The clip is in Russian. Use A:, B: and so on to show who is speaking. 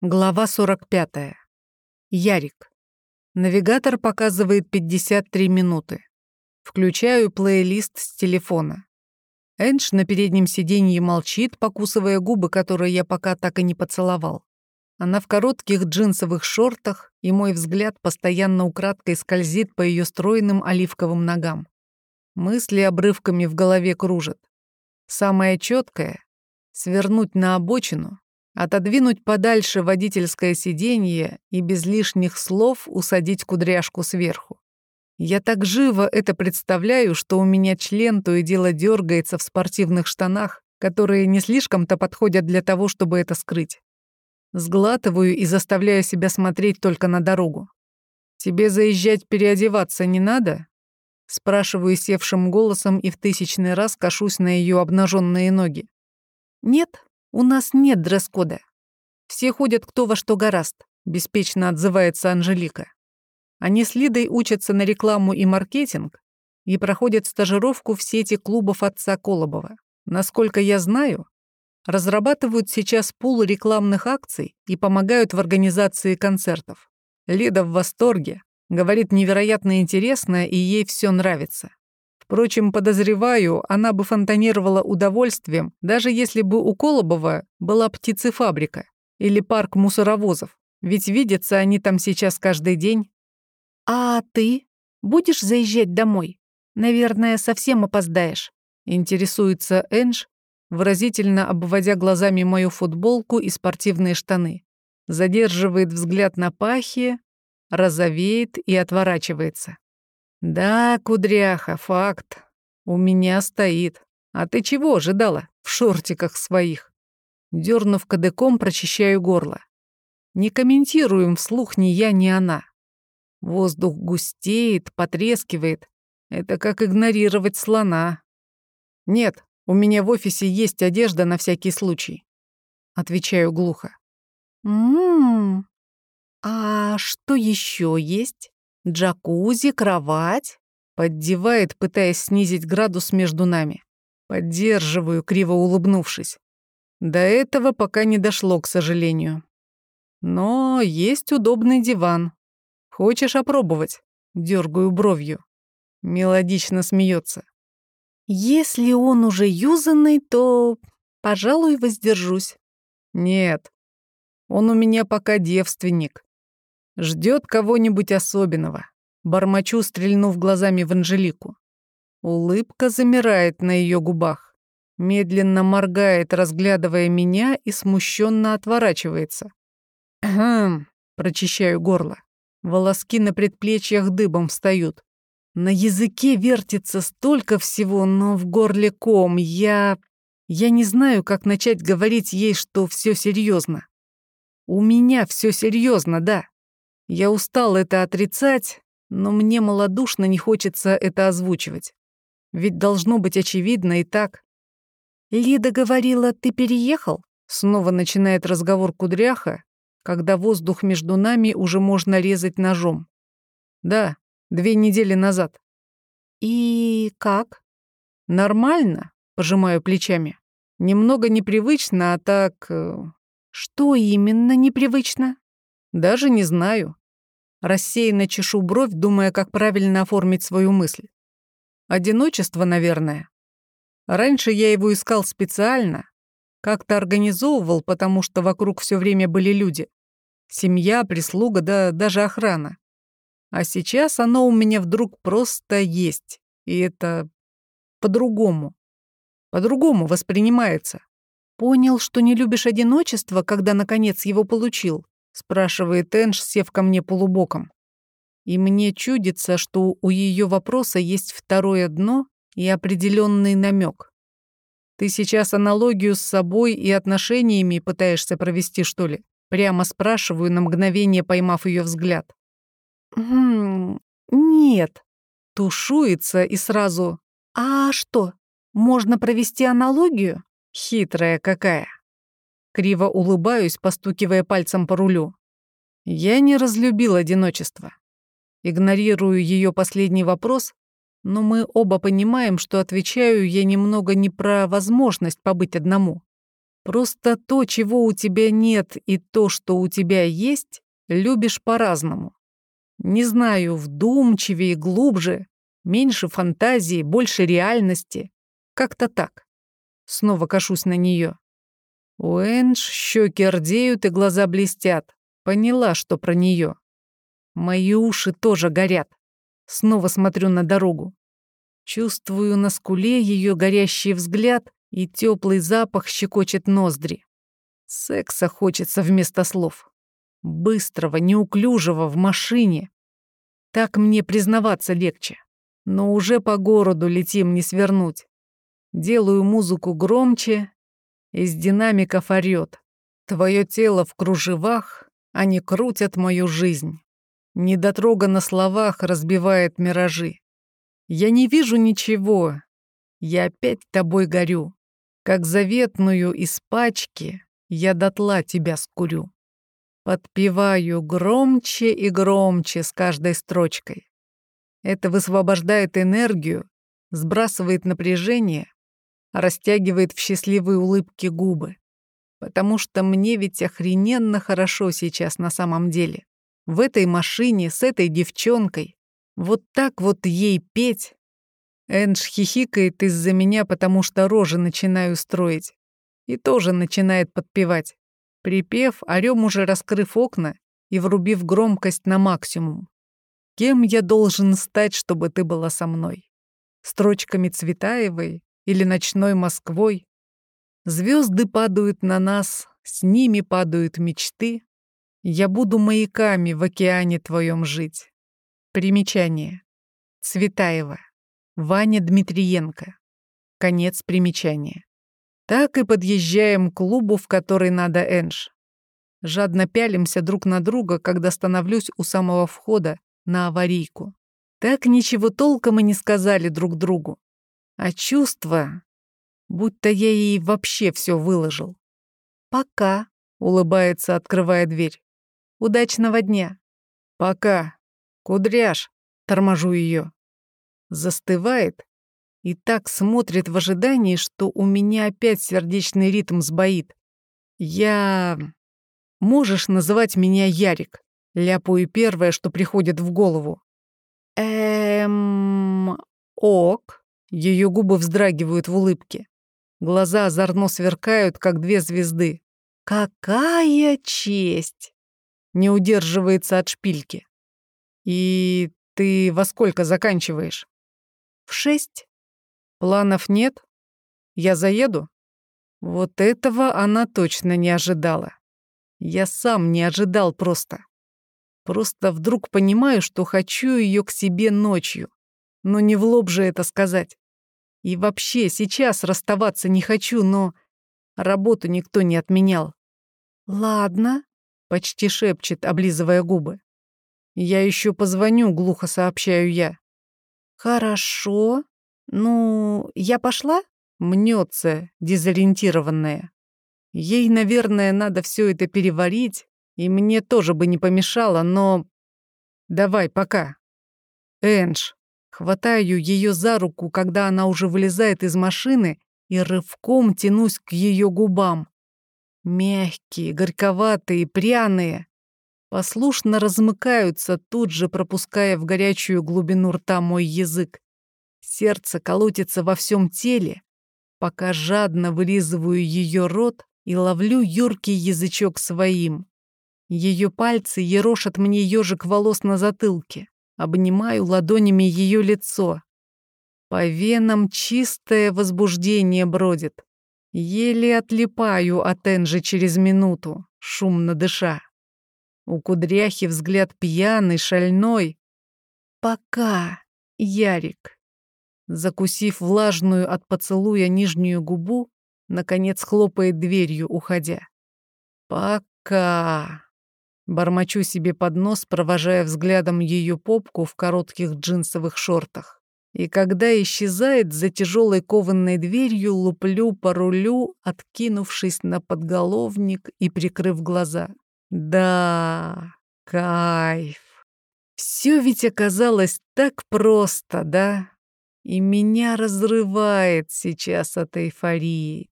A: Глава 45. Ярик. Навигатор показывает 53 минуты. Включаю плейлист с телефона. Эндж на переднем сиденье молчит, покусывая губы, которые я пока так и не поцеловал. Она в коротких джинсовых шортах, и мой взгляд постоянно украдкой скользит по ее стройным оливковым ногам. Мысли обрывками в голове кружат. Самое четкое — свернуть на обочину отодвинуть подальше водительское сиденье и без лишних слов усадить кудряшку сверху. Я так живо это представляю, что у меня член то и дело дергается в спортивных штанах, которые не слишком-то подходят для того, чтобы это скрыть. Сглатываю и заставляю себя смотреть только на дорогу. «Тебе заезжать переодеваться не надо?» Спрашиваю севшим голосом и в тысячный раз кашусь на ее обнаженные ноги. «Нет», «У нас нет дресс-кода. Все ходят кто во что гораст», — беспечно отзывается Анжелика. Они с Лидой учатся на рекламу и маркетинг и проходят стажировку в сети клубов отца Колобова. Насколько я знаю, разрабатывают сейчас пул рекламных акций и помогают в организации концертов. Лида в восторге, говорит невероятно интересно, и ей все нравится. Впрочем, подозреваю, она бы фонтанировала удовольствием, даже если бы у Колобова была птицефабрика или парк мусоровозов, ведь видятся они там сейчас каждый день. «А ты будешь заезжать домой? Наверное, совсем опоздаешь», — интересуется Эндж, выразительно обводя глазами мою футболку и спортивные штаны. Задерживает взгляд на пахе, розовеет и отворачивается. «Да, кудряха, факт. У меня стоит. А ты чего ожидала в шортиках своих?» Дернув кадыком, прочищаю горло. Не комментируем вслух ни я, ни она. Воздух густеет, потрескивает. Это как игнорировать слона. «Нет, у меня в офисе есть одежда на всякий случай», — отвечаю глухо. «М-м-м, а что еще есть?» Джакузи, кровать. Поддевает, пытаясь снизить градус между нами. Поддерживаю, криво улыбнувшись. До этого пока не дошло, к сожалению. Но есть удобный диван. Хочешь опробовать? Дергаю бровью. Мелодично смеется. Если он уже юзанный, то, пожалуй, воздержусь. Нет, он у меня пока девственник. Ждет кого-нибудь особенного. Бормочу, стрельнув глазами в Анжелику. Улыбка замирает на ее губах. Медленно моргает, разглядывая меня, и смущенно отворачивается. «Хм», прочищаю горло. Волоски на предплечьях дыбом встают. На языке вертится столько всего, но в горле ком. Я... Я не знаю, как начать говорить ей, что все серьезно. У меня все серьезно, да. Я устал это отрицать, но мне малодушно не хочется это озвучивать. Ведь должно быть очевидно и так. «Лида говорила, ты переехал?» Снова начинает разговор кудряха, когда воздух между нами уже можно резать ножом. «Да, две недели назад». «И как?» «Нормально», — пожимаю плечами. «Немного непривычно, а так...» э, «Что именно непривычно?» «Даже не знаю. Рассеянно чешу бровь, думая, как правильно оформить свою мысль. Одиночество, наверное. Раньше я его искал специально, как-то организовывал, потому что вокруг все время были люди. Семья, прислуга, да даже охрана. А сейчас оно у меня вдруг просто есть. И это по-другому. По-другому воспринимается. Понял, что не любишь одиночество, когда наконец его получил спрашивает Энж, сев ко мне полубоком. И мне чудится, что у ее вопроса есть второе дно и определенный намек. Ты сейчас аналогию с собой и отношениями пытаешься провести, что ли? Прямо спрашиваю, на мгновение поймав ее взгляд. «Хм, нет». Тушуется и сразу «А что, можно провести аналогию?» Хитрая какая. Криво улыбаюсь, постукивая пальцем по рулю. Я не разлюбил одиночество. Игнорирую ее последний вопрос, но мы оба понимаем, что отвечаю я немного не про возможность побыть одному. Просто то, чего у тебя нет, и то, что у тебя есть, любишь по-разному. Не знаю, вдумчивее, глубже, меньше фантазии, больше реальности. Как-то так. Снова кашусь на нее. У Энж щеки рдеют и глаза блестят. Поняла, что про нее. Мои уши тоже горят. Снова смотрю на дорогу. Чувствую на скуле ее горящий взгляд и теплый запах щекочет ноздри. Секса хочется вместо слов. Быстрого, неуклюжего, в машине. Так мне признаваться легче. Но уже по городу летим не свернуть. Делаю музыку громче, из динамиков орёт. Твое тело в кружевах, они крутят мою жизнь. Недотрога на словах разбивает миражи. Я не вижу ничего, я опять тобой горю. Как заветную из пачки я дотла тебя скурю. Подпеваю громче и громче с каждой строчкой. Это высвобождает энергию, сбрасывает напряжение, растягивает в счастливые улыбки губы. Потому что мне ведь охрененно хорошо сейчас на самом деле. В этой машине, с этой девчонкой. Вот так вот ей петь, Эндж хихикает из-за меня, потому что рожи начинаю строить. И тоже начинает подпевать. Припев, орём уже раскрыв окна и врубив громкость на максимум. Кем я должен стать, чтобы ты была со мной? Строчками Цветаевой или ночной Москвой? Звезды падают на нас, с ними падают мечты. Я буду маяками в океане твоем жить. Примечание. Цветаева. Ваня Дмитриенко. Конец примечания. Так и подъезжаем к клубу, в который надо Энж. Жадно пялимся друг на друга, когда становлюсь у самого входа на аварийку. Так ничего толком и не сказали друг другу. А чувства, будто я ей вообще все выложил. «Пока», — улыбается, открывая дверь. «Удачного дня». «Пока. Кудряш», — торможу ее застывает и так смотрит в ожидании, что у меня опять сердечный ритм сбоит. Я... Можешь называть меня Ярик? Ляпаю первое, что приходит в голову. Эм... Ок. Ее губы вздрагивают в улыбке. Глаза озорно сверкают, как две звезды. Какая честь! Не удерживается от шпильки. И ты во сколько заканчиваешь? В шесть. Планов нет? Я заеду? Вот этого она точно не ожидала. Я сам не ожидал просто. Просто вдруг понимаю, что хочу ее к себе ночью. Но не в лоб же это сказать. И вообще, сейчас расставаться не хочу, но работу никто не отменял. «Ладно», — почти шепчет, облизывая губы. «Я еще позвоню», — глухо сообщаю я. «Хорошо. Ну, я пошла?» Мнется, дезориентированная. Ей, наверное, надо все это переварить, и мне тоже бы не помешало, но... Давай, пока. Эндж. Хватаю ее за руку, когда она уже вылезает из машины, и рывком тянусь к ее губам. Мягкие, горьковатые, пряные послушно размыкаются, тут же пропуская в горячую глубину рта мой язык. Сердце колотится во всем теле, пока жадно вылизываю ее рот и ловлю юркий язычок своим. Ее пальцы ерошат мне ежик волос на затылке. Обнимаю ладонями ее лицо. По венам чистое возбуждение бродит. Еле отлипаю от Энжи через минуту, шумно дыша. У кудряхи взгляд пьяный, шальной. «Пока, Ярик». Закусив влажную от поцелуя нижнюю губу, наконец хлопает дверью, уходя. «Пока». Бормочу себе под нос, провожая взглядом ее попку в коротких джинсовых шортах. И когда исчезает за тяжелой кованой дверью, луплю по рулю, откинувшись на подголовник и прикрыв глаза. Да, кайф. Все ведь оказалось так просто, да? И меня разрывает сейчас от эйфории.